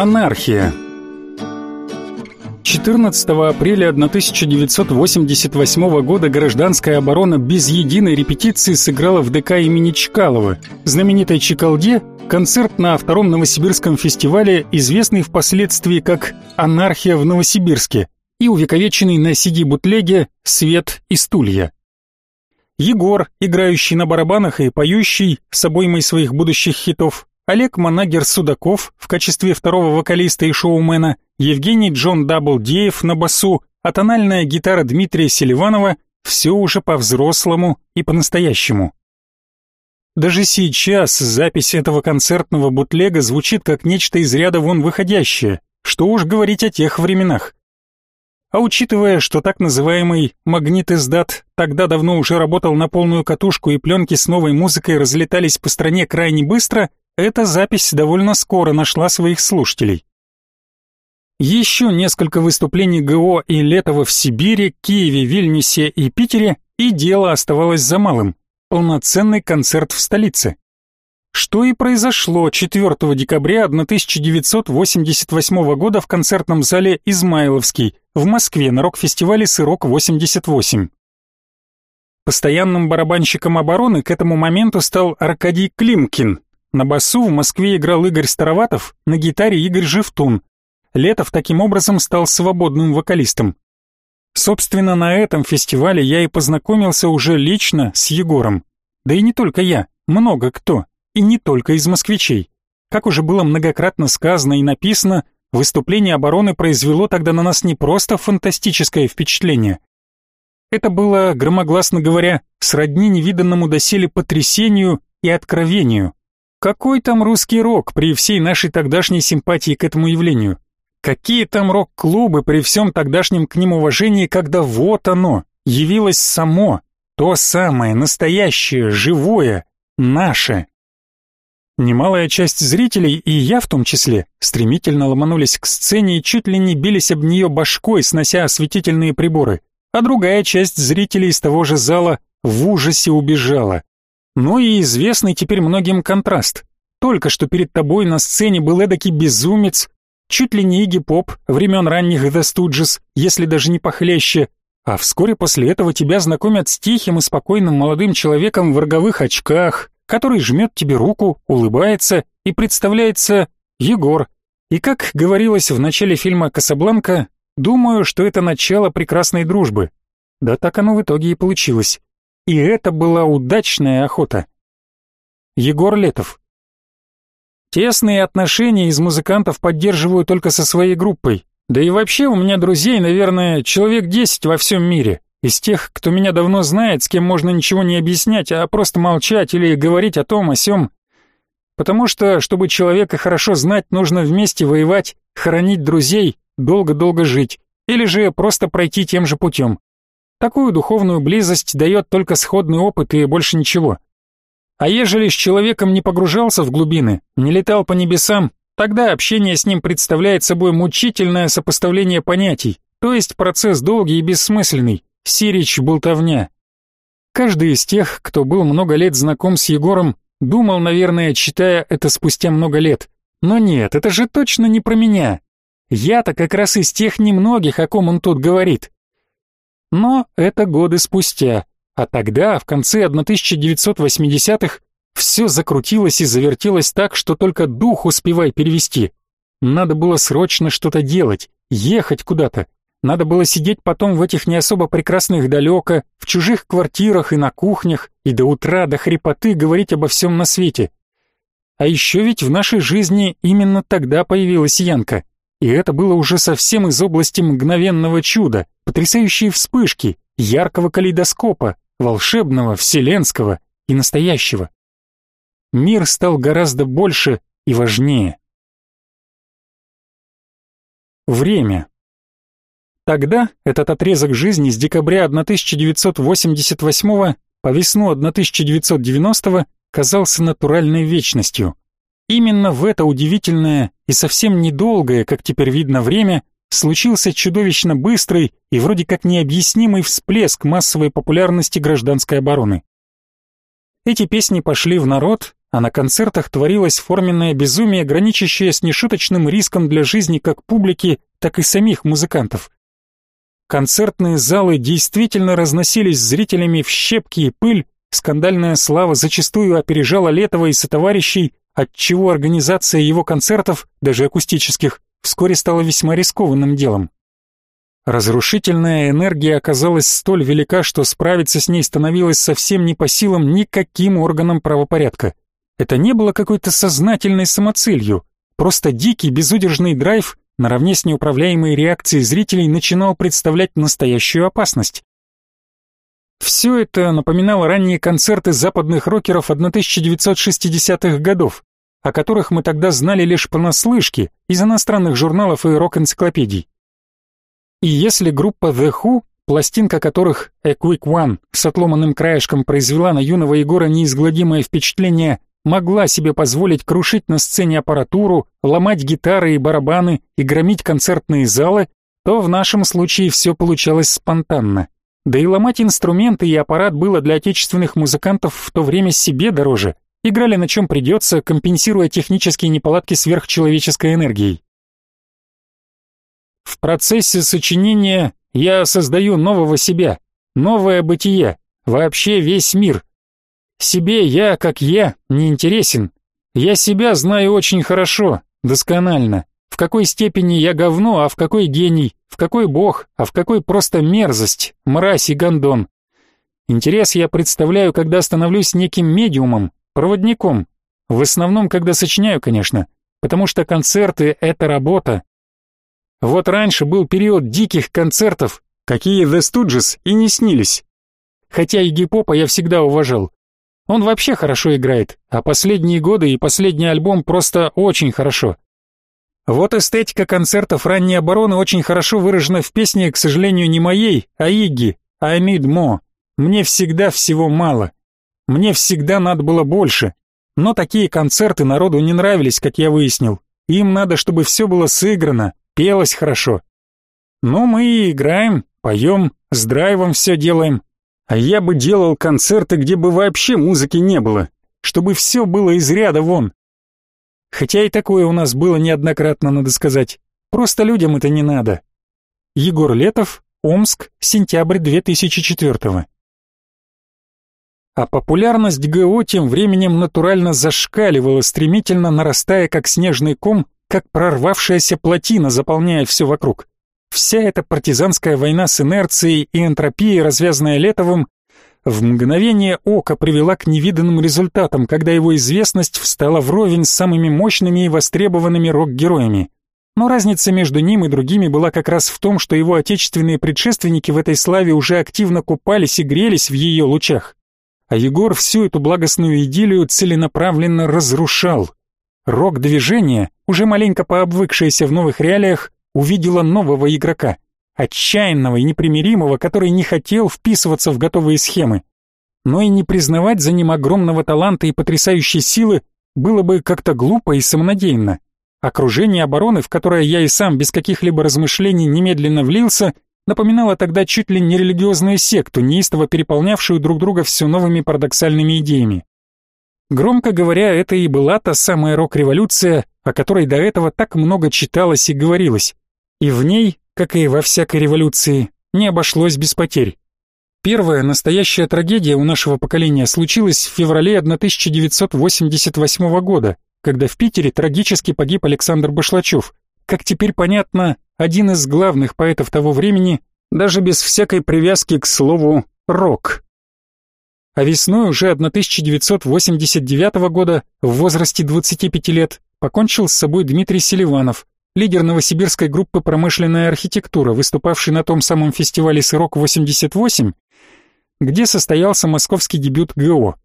Анархия 14 апреля 1988 года гражданская оборона без единой репетиции сыграла в ДК имени Чкалова, знаменитой Чекалде, концерт на втором новосибирском фестивале, известный впоследствии как «Анархия в Новосибирске» и увековеченный на CD-бутлеге «Свет и стулья». Егор, играющий на барабанах и поющий с обоймой своих будущих хитов, Олег Манагер Судаков в качестве второго вокалиста и шоумена, Евгений Джон Даблдеев на басу, а тональная гитара Дмитрия Селиванова все уже по-взрослому и по-настоящему. Даже сейчас запись этого концертного бутлега звучит как нечто из ряда вон выходящее, что уж говорить о тех временах. А учитывая, что так называемый магнит-издат тогда давно уже работал на полную катушку и пленки с новой музыкой разлетались по стране крайне быстро, эта запись довольно скоро нашла своих слушателей. Еще несколько выступлений ГО и Летова в Сибири, Киеве, Вильнюсе и Питере, и дело оставалось за малым – полноценный концерт в столице. Что и произошло 4 декабря 1988 года в концертном зале «Измайловский» в Москве на рок-фестивале «Сырок-88». Постоянным барабанщиком обороны к этому моменту стал Аркадий Климкин. На басу в Москве играл Игорь Староватов, на гитаре Игорь Живтун. Летов таким образом стал свободным вокалистом. Собственно, на этом фестивале я и познакомился уже лично с Егором. Да и не только я, много кто и не только из москвичей. Как уже было многократно сказано и написано, выступление обороны произвело тогда на нас не просто фантастическое впечатление. Это было, громогласно говоря, сродни невиданному доселе потрясению и откровению. Какой там русский рок при всей нашей тогдашней симпатии к этому явлению? Какие там рок-клубы при всем тогдашнем к ним уважении, когда вот оно, явилось само, то самое, настоящее, живое, наше. Немалая часть зрителей, и я в том числе, стремительно ломанулись к сцене и чуть ли не бились об нее башкой, снося осветительные приборы, а другая часть зрителей из того же зала в ужасе убежала. Ну и известный теперь многим контраст. Только что перед тобой на сцене был эдакий безумец, чуть ли не Игги Поп времен ранних The Stooges, если даже не похлеще, а вскоре после этого тебя знакомят с тихим и спокойным молодым человеком в роговых очках, который жмет тебе руку, улыбается и представляется Егор. И как говорилось в начале фильма «Касабланка», думаю, что это начало прекрасной дружбы. Да так оно в итоге и получилось. И это была удачная охота. Егор Летов. Тесные отношения из музыкантов поддерживаю только со своей группой. Да и вообще у меня друзей, наверное, человек десять во всем мире. Из тех, кто меня давно знает, с кем можно ничего не объяснять, а просто молчать или говорить о том, о сём. Потому что, чтобы человека хорошо знать, нужно вместе воевать, хоронить друзей, долго-долго жить, или же просто пройти тем же путем. Такую духовную близость дает только сходный опыт и больше ничего. А ежели с человеком не погружался в глубины, не летал по небесам, тогда общение с ним представляет собой мучительное сопоставление понятий, то есть процесс долгий и бессмысленный, Сирич болтовня. Каждый из тех, кто был много лет знаком с Егором, думал, наверное, читая это спустя много лет. Но нет, это же точно не про меня. Я-то как раз из тех немногих, о ком он тут говорит. Но это годы спустя, а тогда, в конце 1980-х, все закрутилось и завертелось так, что только дух успевай перевести. Надо было срочно что-то делать, ехать куда-то, надо было сидеть потом в этих не особо прекрасных далеко, в чужих квартирах и на кухнях, и до утра, до хрипоты говорить обо всем на свете. А еще ведь в нашей жизни именно тогда появилась Янка. И это было уже совсем из области мгновенного чуда, потрясающей вспышки, яркого калейдоскопа, волшебного, вселенского и настоящего. Мир стал гораздо больше и важнее. Время. Тогда этот отрезок жизни с декабря 1988 по весну 1990 казался натуральной вечностью. Именно в это удивительное и совсем недолгое, как теперь видно, время случился чудовищно быстрый и вроде как необъяснимый всплеск массовой популярности гражданской обороны. Эти песни пошли в народ, а на концертах творилось форменное безумие, граничащее с нешуточным риском для жизни как публики, так и самих музыкантов. Концертные залы действительно разносились зрителями в щепки и пыль, скандальная слава зачастую опережала Летова и сотоварищей, отчего организация его концертов, даже акустических, вскоре стала весьма рискованным делом. Разрушительная энергия оказалась столь велика, что справиться с ней становилось совсем не по силам никаким органам правопорядка. Это не было какой-то сознательной самоцелью, просто дикий безудержный драйв наравне с неуправляемой реакцией зрителей начинал представлять настоящую опасность. Все это напоминало ранние концерты западных рокеров 1960-х годов, о которых мы тогда знали лишь понаслышке из иностранных журналов и рок-энциклопедий. И если группа The Who, пластинка которых A Quick One с отломанным краешком произвела на юного Егора неизгладимое впечатление, могла себе позволить крушить на сцене аппаратуру, ломать гитары и барабаны и громить концертные залы, то в нашем случае все получалось спонтанно. Да и ломать инструменты и аппарат было для отечественных музыкантов в то время себе дороже. Играли на чем придется, компенсируя технические неполадки сверхчеловеческой энергией. В процессе сочинения я создаю нового себя, новое бытие, вообще весь мир. Себе я, как я, не интересен. Я себя знаю очень хорошо, досконально. В какой степени я говно, а в какой гений, в какой бог, а в какой просто мерзость, мразь и гондон. Интерес я представляю, когда становлюсь неким медиумом, проводником. В основном, когда сочиняю, конечно, потому что концерты — это работа. Вот раньше был период диких концертов, какие The Stooges и не снились. Хотя и гип-попа я всегда уважал. Он вообще хорошо играет, а последние годы и последний альбом просто очень хорошо. Вот эстетика концертов ранней обороны очень хорошо выражена в песне, к сожалению, не моей, а Игги «I need more». Мне всегда всего мало. Мне всегда надо было больше. Но такие концерты народу не нравились, как я выяснил. Им надо, чтобы все было сыграно, пелось хорошо. Ну, мы и играем, поем, с драйвом все делаем. А я бы делал концерты, где бы вообще музыки не было, чтобы все было из ряда вон. Хотя и такое у нас было неоднократно, надо сказать. Просто людям это не надо. Егор Летов, Омск, сентябрь 2004 -го. А популярность ГО тем временем натурально зашкаливала, стремительно нарастая как снежный ком, как прорвавшаяся плотина, заполняя все вокруг. Вся эта партизанская война с инерцией и энтропией, развязанная Летовым, в мгновение ока привела к невиданным результатам, когда его известность встала вровень с самыми мощными и востребованными рок-героями. Но разница между ним и другими была как раз в том, что его отечественные предшественники в этой славе уже активно купались и грелись в ее лучах. А Егор всю эту благостную идиллию целенаправленно разрушал. Рок-движение, уже маленько пообвыкшееся в новых реалиях, увидело нового игрока — отчаянного и непримиримого, который не хотел вписываться в готовые схемы. Но и не признавать за ним огромного таланта и потрясающей силы было бы как-то глупо и самонадеянно. Окружение обороны, в которое я и сам без каких-либо размышлений немедленно влился, напоминало тогда чуть ли не религиозную секту, неистово переполнявшую друг друга все новыми парадоксальными идеями. Громко говоря, это и была та самая рок-революция, о которой до этого так много читалось и говорилось. И в ней как и во всякой революции, не обошлось без потерь. Первая настоящая трагедия у нашего поколения случилась в феврале 1988 года, когда в Питере трагически погиб Александр Башлачев, как теперь понятно, один из главных поэтов того времени, даже без всякой привязки к слову «рок». А весной уже 1989 года, в возрасте 25 лет, покончил с собой Дмитрий Селиванов, лидер новосибирской группы «Промышленная архитектура», выступавший на том самом фестивале «Сырок-88», где состоялся московский дебют ГО.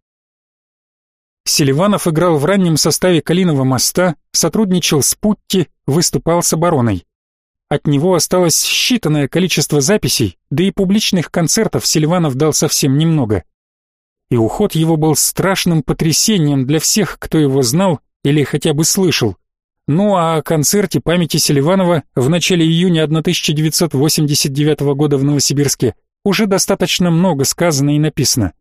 Селиванов играл в раннем составе «Калиного моста», сотрудничал с Путти, выступал с обороной. От него осталось считанное количество записей, да и публичных концертов Селиванов дал совсем немного. И уход его был страшным потрясением для всех, кто его знал или хотя бы слышал. Ну а о концерте памяти Селиванова в начале июня 1989 года в Новосибирске уже достаточно много сказано и написано.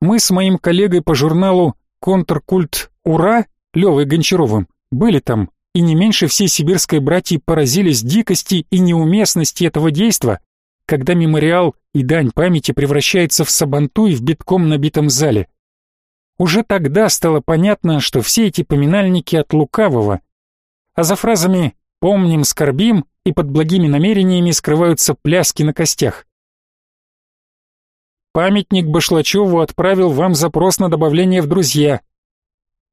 Мы с моим коллегой по журналу «Контркульт «Ура» Левой Гончаровым были там, и не меньше всей сибирской братьи поразились дикости и неуместности этого действа, когда мемориал и дань памяти превращается в сабантуй в битком набитом зале. Уже тогда стало понятно, что все эти поминальники от лукавого, а за фразами «помним, скорбим» и под благими намерениями скрываются пляски на костях. Памятник Башлачеву отправил вам запрос на добавление в друзья.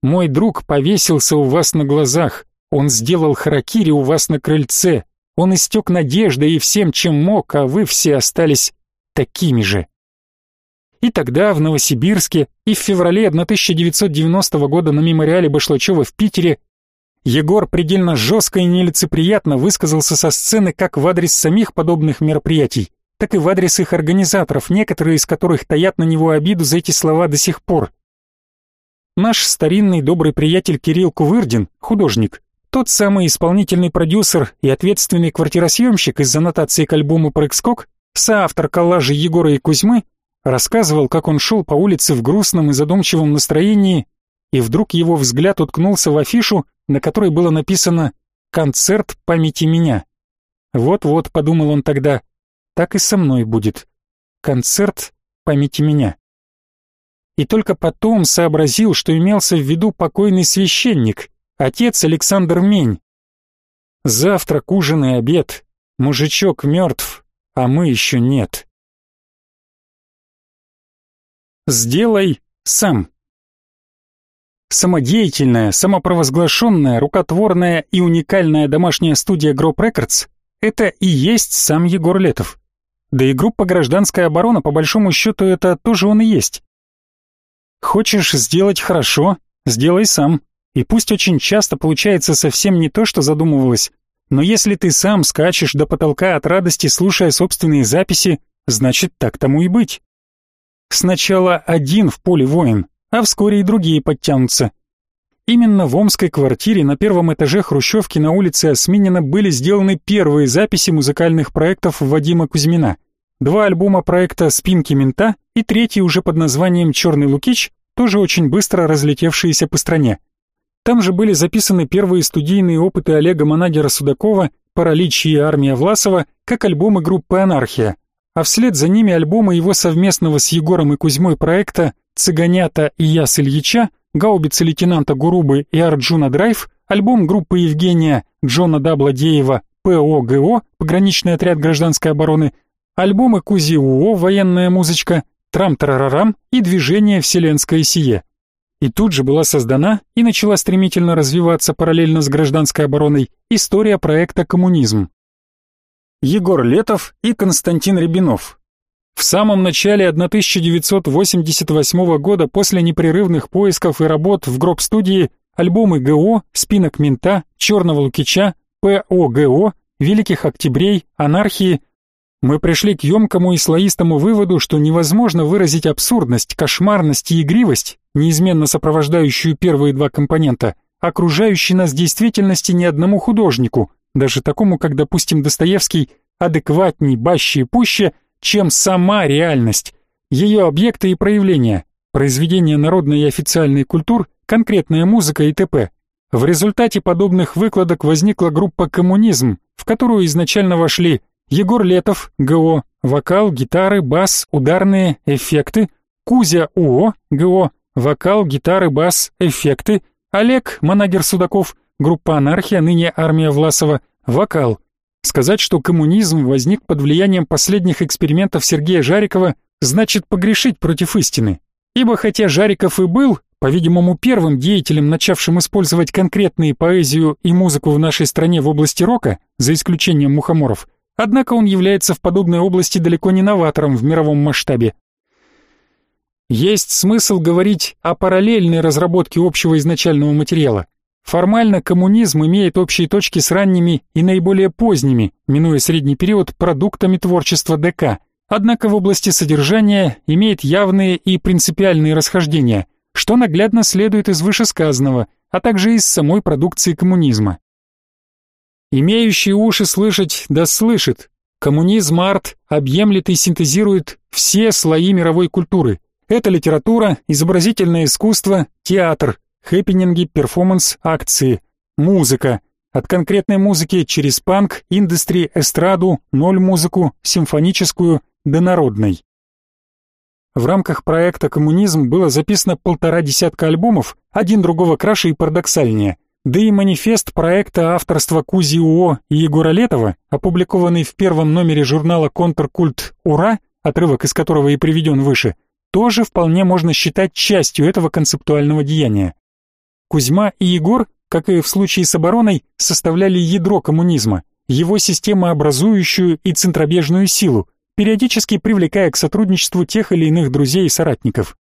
Мой друг повесился у вас на глазах, он сделал харакири у вас на крыльце, он истек надеждой и всем, чем мог, а вы все остались такими же. И тогда в Новосибирске, и в феврале 1990 года на мемориале Башлачева в Питере Егор предельно жестко и нелицеприятно высказался со сцены как в адрес самих подобных мероприятий, так и в адрес их организаторов, некоторые из которых таят на него обиду за эти слова до сих пор. Наш старинный добрый приятель Кирилл Кувырдин, художник, тот самый исполнительный продюсер и ответственный квартиросъемщик из аннотации к альбому «Прыг-скок», соавтор коллажа Егора и Кузьмы, рассказывал, как он шел по улице в грустном и задумчивом настроении, и вдруг его взгляд уткнулся в афишу, на которой было написано «Концерт памяти меня». Вот-вот, подумал он тогда, так и со мной будет. Концерт памяти меня и только потом сообразил, что имелся в виду покойный священник, отец Александр Мень. Завтрак, ужин и обед. Мужичок мертв, а мы еще нет. Сделай сам. Самодеятельная, самопровозглашенная, рукотворная и уникальная домашняя студия Гроб Рекордс — это и есть сам Егор Летов. Да и группа «Гражданская оборона» по большому счету это тоже он и есть. Хочешь сделать хорошо, сделай сам. И пусть очень часто получается совсем не то, что задумывалось, но если ты сам скачешь до потолка от радости, слушая собственные записи, значит так тому и быть. Сначала один в поле воин, а вскоре и другие подтянутся. Именно в омской квартире на первом этаже хрущевки на улице Осминина были сделаны первые записи музыкальных проектов Вадима Кузьмина – Два альбома проекта «Спинки мента» и третий уже под названием «Черный Лукич», тоже очень быстро разлетевшиеся по стране. Там же были записаны первые студийные опыты Олега Манагера Судакова «Паралич» и «Армия Власова» как альбомы группы «Анархия», а вслед за ними альбомы его совместного с Егором и Кузьмой проекта «Цыганята» и «Я с Ильича», «Гаубицы лейтенанта Гурубы» и «Арджуна Драйв», альбом группы Евгения Джона Дабладеева «ПОГО» «Пограничный отряд гражданской обороны», альбомы Кузи Уо «Военная музычка», «Трам-тарарарам» и «Движение Вселенское сие». И тут же была создана и начала стремительно развиваться параллельно с гражданской обороной история проекта «Коммунизм». Егор Летов и Константин Рябинов. В самом начале 1988 года после непрерывных поисков и работ в гроб-студии альбомы ГО, Спинок Мента, Черного Лукича, ПОГО, Великих Октябрей, Анархии – мы пришли к емкому и слоистому выводу, что невозможно выразить абсурдность, кошмарность и игривость, неизменно сопровождающую первые два компонента, окружающей нас действительности ни одному художнику, даже такому, как, допустим, Достоевский, адекватней, баще и пуще, чем сама реальность, ее объекты и проявления, произведения народной и официальной культур, конкретная музыка и т.п. В результате подобных выкладок возникла группа «Коммунизм», в которую изначально вошли Егор Летов, ГО, вокал, гитары, бас, ударные, эффекты, Кузя УО, ГО, вокал, гитары, бас, эффекты, Олег, манагер Судаков, группа «Анархия», ныне армия Власова, вокал. Сказать, что коммунизм возник под влиянием последних экспериментов Сергея Жарикова, значит погрешить против истины. Ибо хотя Жариков и был, по-видимому, первым деятелем, начавшим использовать конкретные поэзию и музыку в нашей стране в области рока, за исключением Мухоморов, Однако он является в подобной области далеко не новатором в мировом масштабе. Есть смысл говорить о параллельной разработке общего изначального материала. Формально коммунизм имеет общие точки с ранними и наиболее поздними, минуя средний период, продуктами творчества ДК, однако в области содержания имеет явные и принципиальные расхождения, что наглядно следует из вышесказанного, а также из самой продукции коммунизма. Имеющий уши слышать, да слышит. Коммунизм арт объемлет и синтезирует все слои мировой культуры. Это литература, изобразительное искусство, театр. Хэппининги, перформанс, акции, музыка. От конкретной музыки через панк, индустри, эстраду, ноль-музыку, симфоническую до народной. В рамках проекта «Коммунизм» было записано полтора десятка альбомов, один другого краше и парадоксальнее. Да и манифест проекта авторства Кузи Уо и Егора Летова, опубликованный в первом номере журнала «Контркульт Ура», отрывок из которого и приведен выше, тоже вполне можно считать частью этого концептуального деяния. Кузьма и Егор, как и в случае с обороной, составляли ядро коммунизма, его системообразующую и центробежную силу, периодически привлекая к сотрудничеству тех или иных друзей и соратников.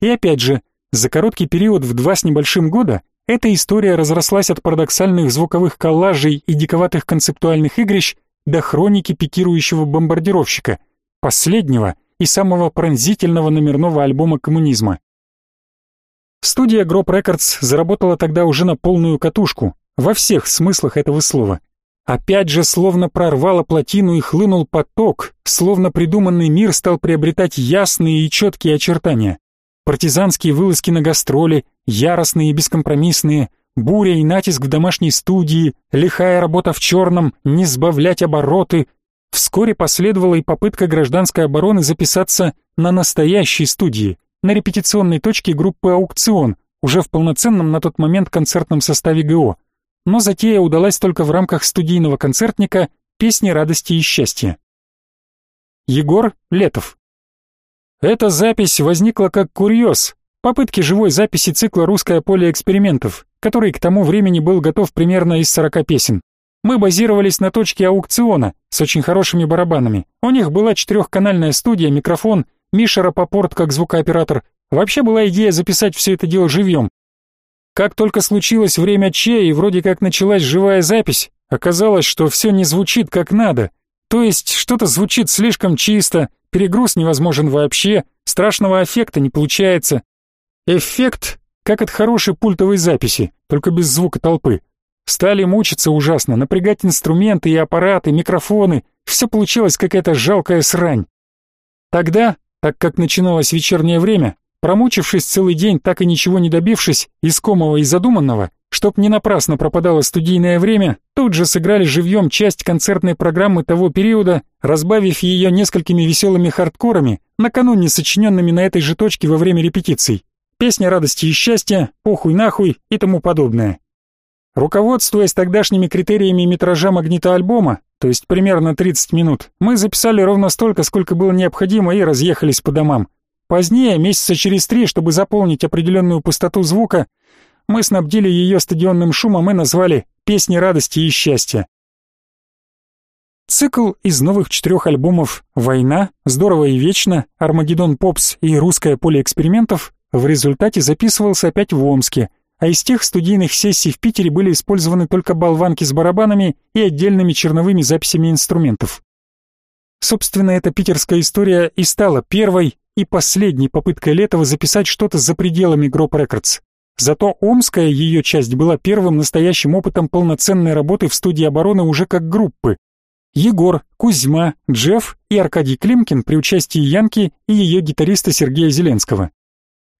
И опять же, за короткий период в два с небольшим года эта история разрослась от парадоксальных звуковых коллажей и диковатых концептуальных игрищ до хроники пикирующего бомбардировщика, последнего и самого пронзительного номерного альбома коммунизма. Студия Гроб Рекордс заработала тогда уже на полную катушку, во всех смыслах этого слова. Опять же, словно прорвало плотину и хлынул поток, словно придуманный мир стал приобретать ясные и четкие очертания. Партизанские вылазки на гастроли, яростные и бескомпромиссные, буря и натиск в домашней студии, лихая работа в черном, не сбавлять обороты. Вскоре последовала и попытка гражданской обороны записаться на настоящей студии, на репетиционной точке группы «Аукцион», уже в полноценном на тот момент концертном составе ГО но затея удалась только в рамках студийного концертника «Песни радости и счастья». Егор Летов. Эта запись возникла как курьез, попытки живой записи цикла «Русское поле экспериментов», который к тому времени был готов примерно из 40 песен. Мы базировались на точке аукциона с очень хорошими барабанами. У них была четырехканальная студия, микрофон, Миша Рапопорт как звукооператор. Вообще была идея записать все это дело живьем, как только случилось время Че и вроде как началась живая запись, оказалось, что все не звучит как надо. То есть что-то звучит слишком чисто, перегруз невозможен вообще, страшного эффекта не получается. Эффект как от хорошей пультовой записи, только без звука толпы. Стали мучиться ужасно, напрягать инструменты и аппараты, микрофоны, все получилось какая-то жалкая срань. Тогда, так как начиналось вечернее время, Промучившись целый день, так и ничего не добившись, искомого и задуманного, чтоб не напрасно пропадало студийное время, тут же сыграли живьем часть концертной программы того периода, разбавив ее несколькими веселыми хардкорами, накануне сочиненными на этой же точке во время репетиций. Песня радости и счастья, похуй нахуй и тому подобное. Руководствуясь тогдашними критериями метража магнитоальбома, то есть примерно 30 минут, мы записали ровно столько, сколько было необходимо и разъехались по домам. Позднее, месяца через три, чтобы заполнить определенную пустоту звука, мы снабдили ее стадионным шумом и назвали «Песни радости и счастья». Цикл из новых четырех альбомов «Война», «Здорово и вечно», «Армагеддон Попс» и «Русское поле экспериментов» в результате записывался опять в Омске, а из тех студийных сессий в Питере были использованы только болванки с барабанами и отдельными черновыми записями инструментов. Собственно, эта питерская история и стала первой и последней попыткой Летова записать что-то за пределами Гроб Рекордс. Зато омская ее часть была первым настоящим опытом полноценной работы в студии обороны уже как группы. Егор, Кузьма, Джефф и Аркадий Климкин при участии Янки и ее гитариста Сергея Зеленского.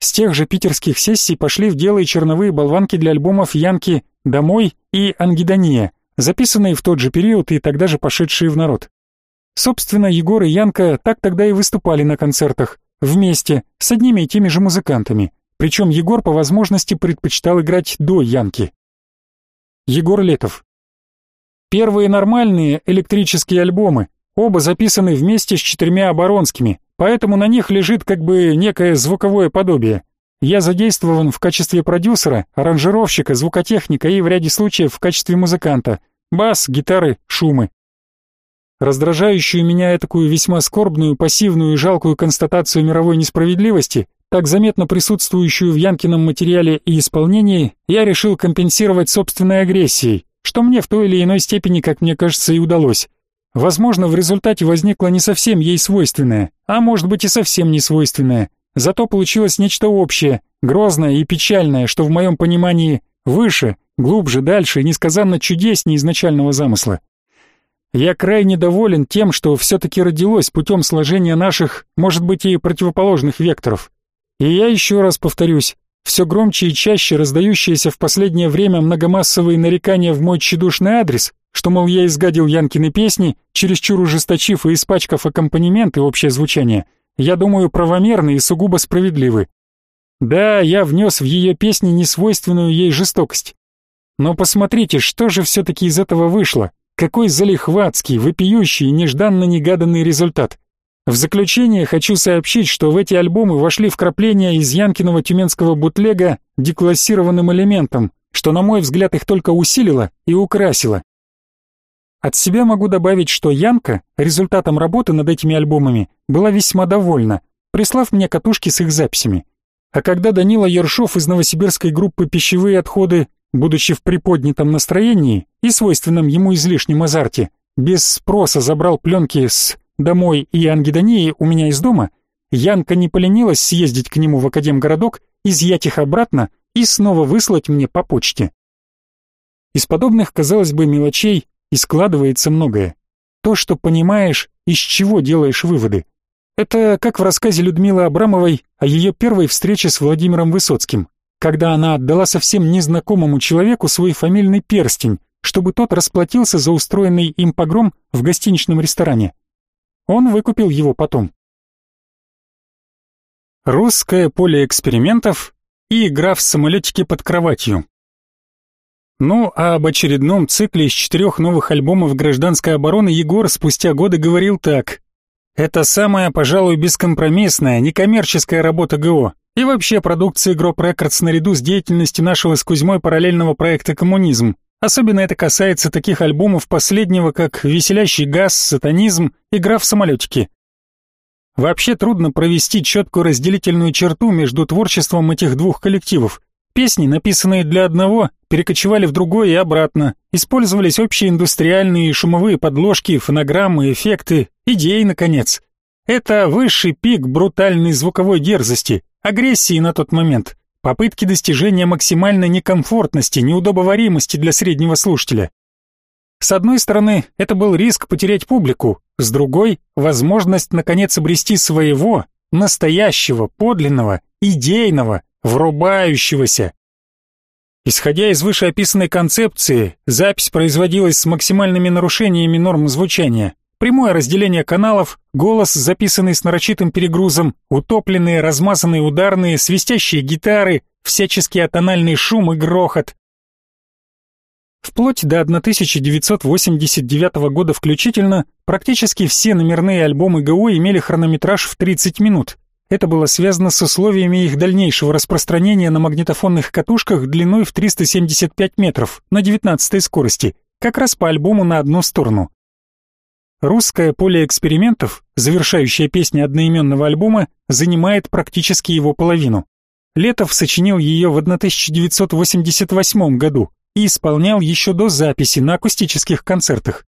С тех же питерских сессий пошли в дело и черновые болванки для альбомов Янки «Домой» и «Ангидония», записанные в тот же период и тогда же пошедшие в народ. Собственно, Егор и Янка так тогда и выступали на концертах, вместе, с одними и теми же музыкантами, причем Егор по возможности предпочитал играть до Янки. Егор Летов. Первые нормальные электрические альбомы, оба записаны вместе с четырьмя оборонскими, поэтому на них лежит как бы некое звуковое подобие. Я задействован в качестве продюсера, аранжировщика, звукотехника и в ряде случаев в качестве музыканта. Бас, гитары, шумы. Раздражающую меня такую весьма скорбную, пассивную и жалкую констатацию мировой несправедливости, так заметно присутствующую в Янкином материале и исполнении, я решил компенсировать собственной агрессией, что мне в той или иной степени, как мне кажется, и удалось. Возможно, в результате возникло не совсем ей свойственное, а может быть и совсем не свойственное. Зато получилось нечто общее, грозное и печальное, что в моем понимании выше, глубже, дальше и несказанно чудеснее изначального замысла. Я крайне доволен тем, что все-таки родилось путем сложения наших, может быть и противоположных векторов. И я еще раз повторюсь, все громче и чаще раздающиеся в последнее время многомассовые нарекания в мой тщедушный адрес, что, мол, я изгадил Янкины песни, чересчур ужесточив и испачкав аккомпанемент и общее звучание, я думаю, правомерны и сугубо справедливы. Да, я внес в ее песни несвойственную ей жестокость. Но посмотрите, что же все-таки из этого вышло? Какой залихватский, вопиющий нежданно-негаданный результат. В заключение хочу сообщить, что в эти альбомы вошли вкрапления из Янкиного тюменского бутлега деклассированным элементом, что, на мой взгляд, их только усилило и украсило. От себя могу добавить, что Янка результатом работы над этими альбомами была весьма довольна, прислав мне катушки с их записями. А когда Данила Ершов из новосибирской группы «Пищевые отходы» будучи в приподнятом настроении и свойственном ему излишнем азарте, без спроса забрал пленки с «Домой» и «Ангидонии» у меня из дома, Янка не поленилась съездить к нему в Академгородок, изъять их обратно и снова выслать мне по почте. Из подобных, казалось бы, мелочей и складывается многое. То, что понимаешь, из чего делаешь выводы. Это как в рассказе Людмилы Абрамовой о ее первой встрече с Владимиром Высоцким когда она отдала совсем незнакомому человеку свой фамильный перстень, чтобы тот расплатился за устроенный им погром в гостиничном ресторане. Он выкупил его потом. Русское поле экспериментов и игра в самолетики под кроватью. Ну, а об очередном цикле из четырех новых альбомов гражданской обороны Егор спустя годы говорил так. «Это самая, пожалуй, бескомпромиссная, некоммерческая работа ГО. И вообще продукция Гроб Рекордс наряду с деятельностью нашего с Кузьмой параллельного проекта «Коммунизм». Особенно это касается таких альбомов последнего, как «Веселящий газ», «Сатанизм», «Игра в самолетики». Вообще трудно провести четкую разделительную черту между творчеством этих двух коллективов. Песни, написанные для одного, перекочевали в другое и обратно. Использовались общие индустриальные и шумовые подложки, фонограммы, эффекты, идеи, наконец. Это высший пик брутальной звуковой дерзости, агрессии на тот момент, попытки достижения максимальной некомфортности, неудобоваримости для среднего слушателя. С одной стороны, это был риск потерять публику, с другой — возможность наконец обрести своего, настоящего, подлинного, идейного, врубающегося. Исходя из вышеописанной концепции, запись производилась с максимальными нарушениями норм звучания, Прямое разделение каналов, голос, записанный с нарочитым перегрузом, утопленные, размазанные ударные, свистящие гитары, всяческий атональный шум и грохот. Вплоть до 1989 года включительно, практически все номерные альбомы ГО имели хронометраж в 30 минут. Это было связано с условиями их дальнейшего распространения на магнитофонных катушках длиной в 375 метров на 19 скорости, как раз по альбому на одну сторону. Русское поле экспериментов, завершающая песня одноименного альбома, занимает практически его половину. Летов сочинил ее в 1988 году и исполнял еще до записи на акустических концертах.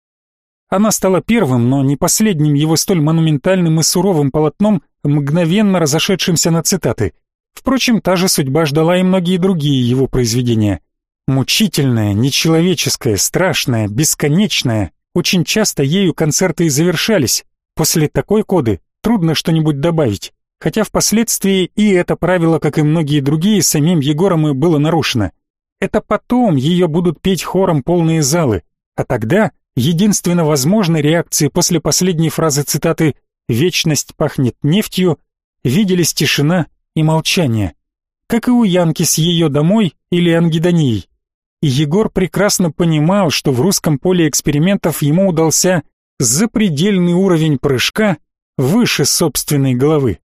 Она стала первым, но не последним его столь монументальным и суровым полотном, мгновенно разошедшимся на цитаты. Впрочем, та же судьба ждала и многие другие его произведения. Мучительная, нечеловеческая, страшная, бесконечная, очень часто ею концерты и завершались. После такой коды трудно что-нибудь добавить, хотя впоследствии и это правило, как и многие другие, самим Егором и было нарушено. Это потом ее будут петь хором полные залы, а тогда единственно возможной реакцией после последней фразы цитаты «Вечность пахнет нефтью» виделись тишина и молчание, как и у Янки с ее домой или ангидонией Егор прекрасно понимал, что в русском поле экспериментов ему удался запредельный уровень прыжка выше собственной головы.